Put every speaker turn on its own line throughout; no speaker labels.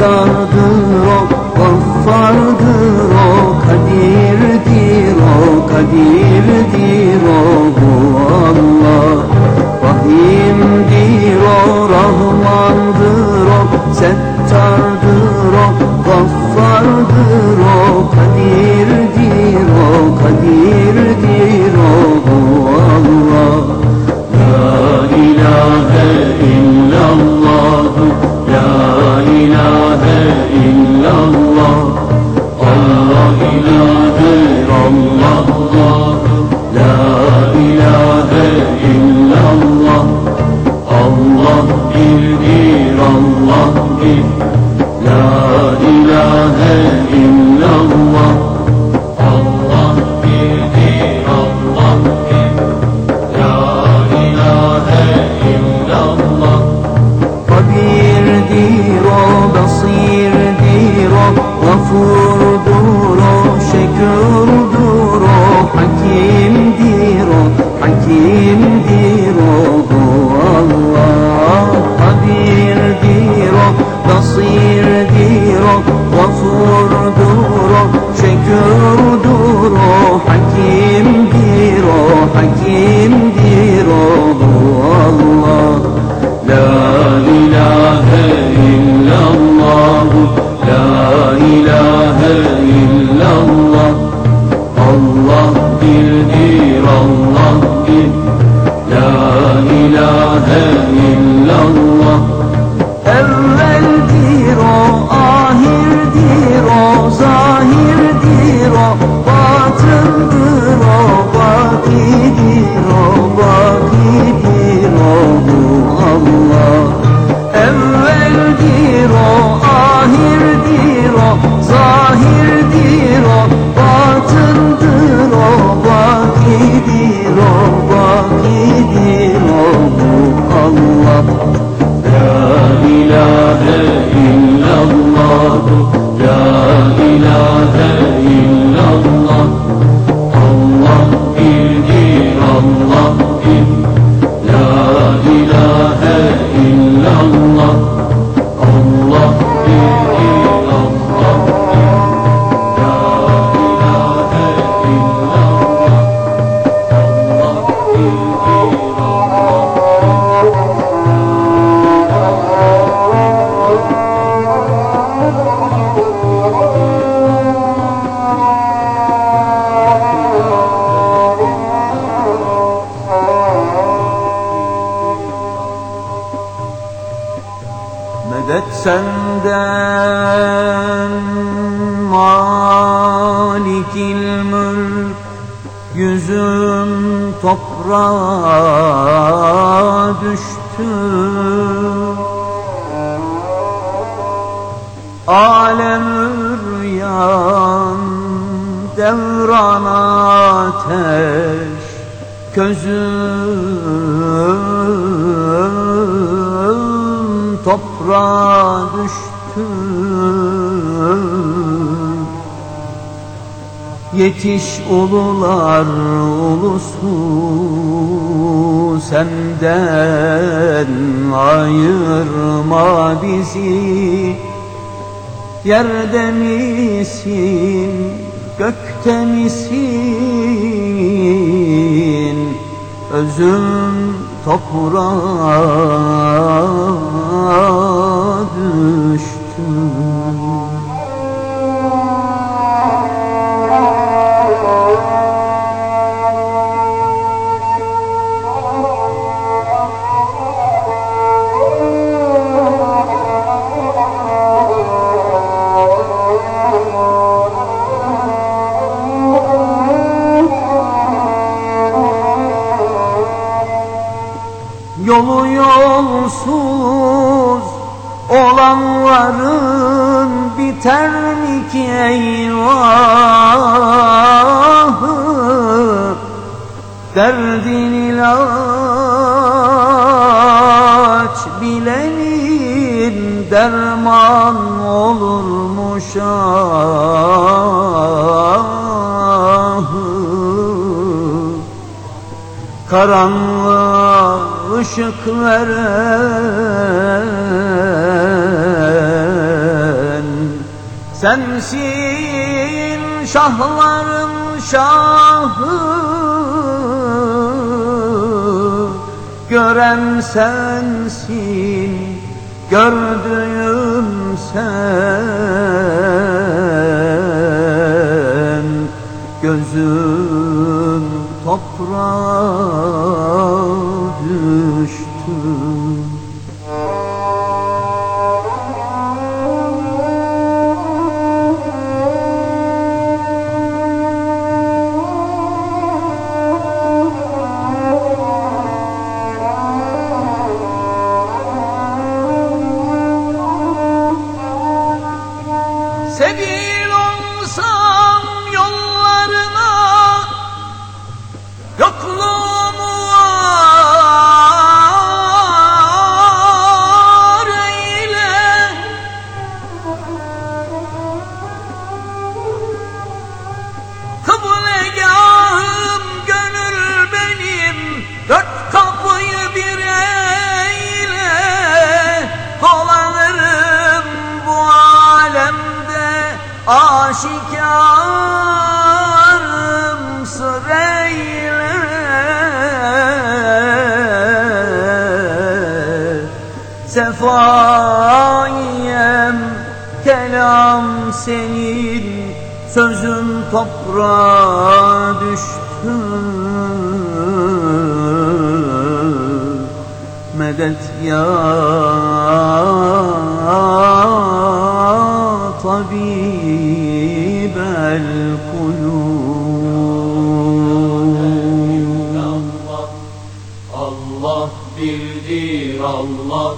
Settardır o, Gaffardır o, Kadirdir o, Kadirdir. الله غير الله لا إله إلا الله. Allah. senden Malikil mülk Yüzüm toprağa düştü. Alem rüyan devran ateş Közüm toprağa düştü. Yetiş ulular ulusu senden ayırma bizi. Yerde misin gökte misin? Özüm toprağa biter mi ki eyvah. Derdin ilaç bilenin derman olurmuş ah. Karanlığa ışık veren Sensin şahların şahı. Gören sensin Gördüğüm sen. Gözüm toprağa Aşikarım sır eyle Sefaiyem kelam senin Sözün toprağa düştü. Medet ya قلب
القلوب. الله دير الله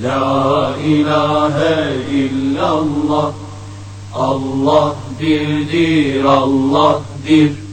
لا إله إلا الله الله دير الله دير